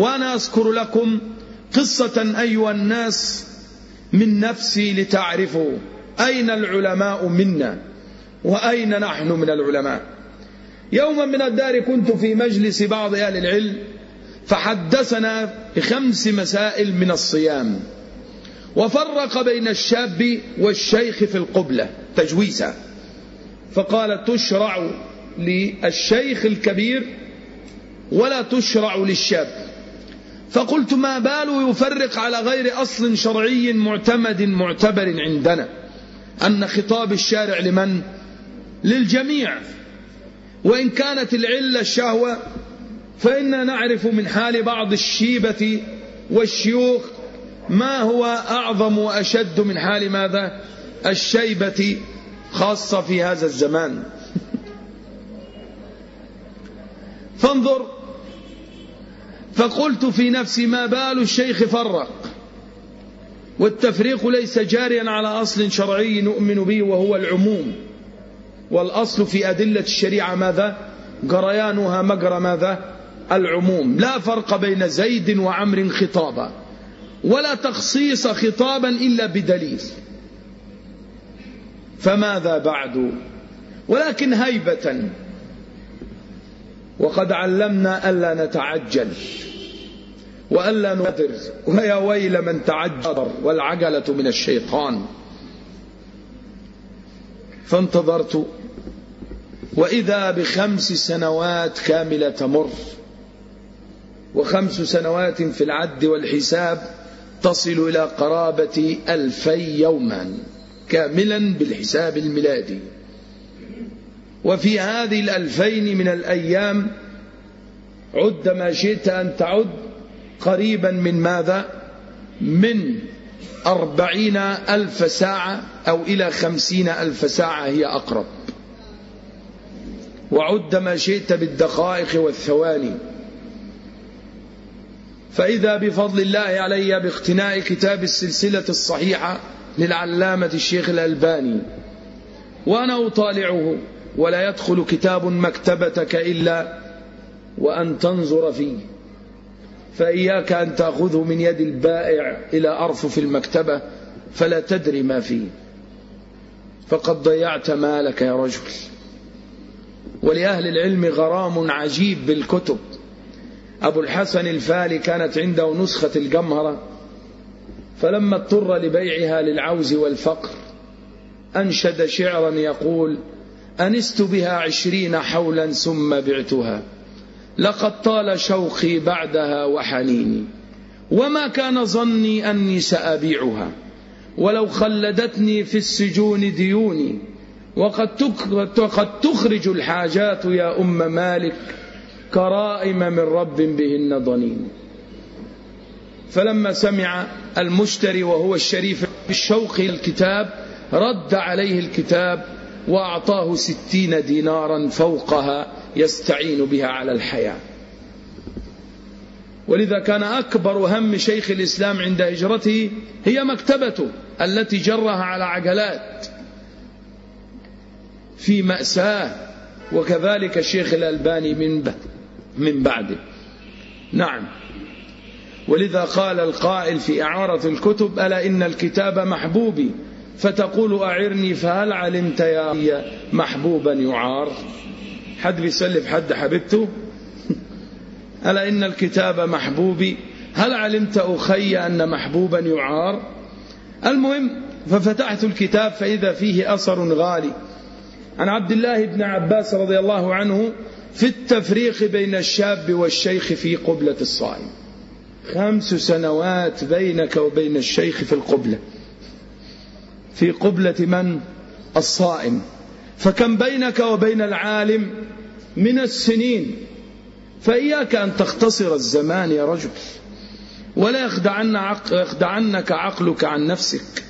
وأنا أذكر لكم قصة أيها الناس من نفسي لتعرفوا أين العلماء منا وأين نحن من العلماء. يوما من الدار كنت في مجلس بعض أهل العلم فحدثنا بخمس مسائل من الصيام وفرق بين الشاب والشيخ في القبلة تجويزا فقال تشرع للشيخ الكبير ولا تشرع للشاب. فقلت ما باله يفرق على غير أصل شرعي معتمد معتبر عندنا أن خطاب الشارع لمن؟ للجميع. وإن كانت العلة الشهوة فإنا نعرف من حال بعض الشيبة والشيوخ ما هو أعظم وأشد من حال ماذا؟ الشيبة خاصة في هذا الزمان. فانظر فقلت في نفسي ما بال الشيخ فرق؟ والتفريق ليس جاريا على أصل شرعي نؤمن به وهو العموم. والأصل في أدلة الشريعة ماذا؟ جريانها مجرى ماذا؟ العموم. لا فرق بين زيد وعمر خطابا. ولا تخصيص خطابا إلا بدليل. فماذا بعد؟ ولكن هيبة. وقد علمنا ألا نتعجل. وألا نبادر ويا ويل من تعجل والعجلة من الشيطان. فانتظرت. وإذا بخمس سنوات كاملة تمر. وخمس سنوات في العد والحساب تصل إلى قرابة ألفي يوما كاملا بالحساب الميلادي. وفي هذه الألفين من الأيام عد ما شئت أن تعد قريبا من ماذا؟ من أربعين ألف ساعة أو إلى خمسين ألف ساعة هي أقرب. وعد ما شئت بالدقائق والثواني. فإذا بفضل الله علي باقتناء كتاب السلسلة الصحيحة للعلامة الشيخ الألباني. وأنا أطالعه ولا يدخل كتاب مكتبتك إلا وأن تنظر فيه. فإياك أن تأخذه من يد البائع إلى أرفف المكتبة فلا تدري ما فيه. فقد ضيعت مالك يا رجل. ولأهل العلم غرام عجيب بالكتب. أبو الحسن الفالي كانت عنده نسخة الجمهرة. فلما اضطر لبيعها للعوز والفقر أنشد شعرا يقول أنست بها عشرين حولا ثم بعتها. لقد طال شوقي بعدها وحنيني وما كان ظني أني سأبيعها ولو خلدتني في السجون ديوني وقد تخرج الحاجات يا أم مالك كرائم من رب بهن ضنين. فلما سمع المشتري وهو الشريف بالشوق الكتاب رد عليه الكتاب وأعطاه ستين دينارا فوقها يستعين بها على الحياة. ولذا كان أكبر هم شيخ الإسلام عند هجرته هي مكتبته التي جرها على عجلات في مأساة وكذلك الشيخ الألباني من من بعده. نعم. ولذا قال القائل في إعارة الكتب ألا إن الكتاب محبوبي؟ فتقول أعرني فهل علمت يا محبوبا يعار؟ حد بيسلف حد حبيبته؟ ألا إن الكتاب محبوبي؟ هل علمت أخي أن محبوبا يعار؟ المهم ففتحت الكتاب فإذا فيه أثر غالي. عن عبد الله بن عباس رضي الله عنه في التفريق بين الشاب والشيخ في قبلة الصائم. خمس سنوات بينك وبين الشيخ في القبلة. في قبلة من؟ الصائم. فكم بينك وبين العالم من السنين فإياك أن تختصر الزمان يا رجل ولا. يخدعنك عقلك عن نفسك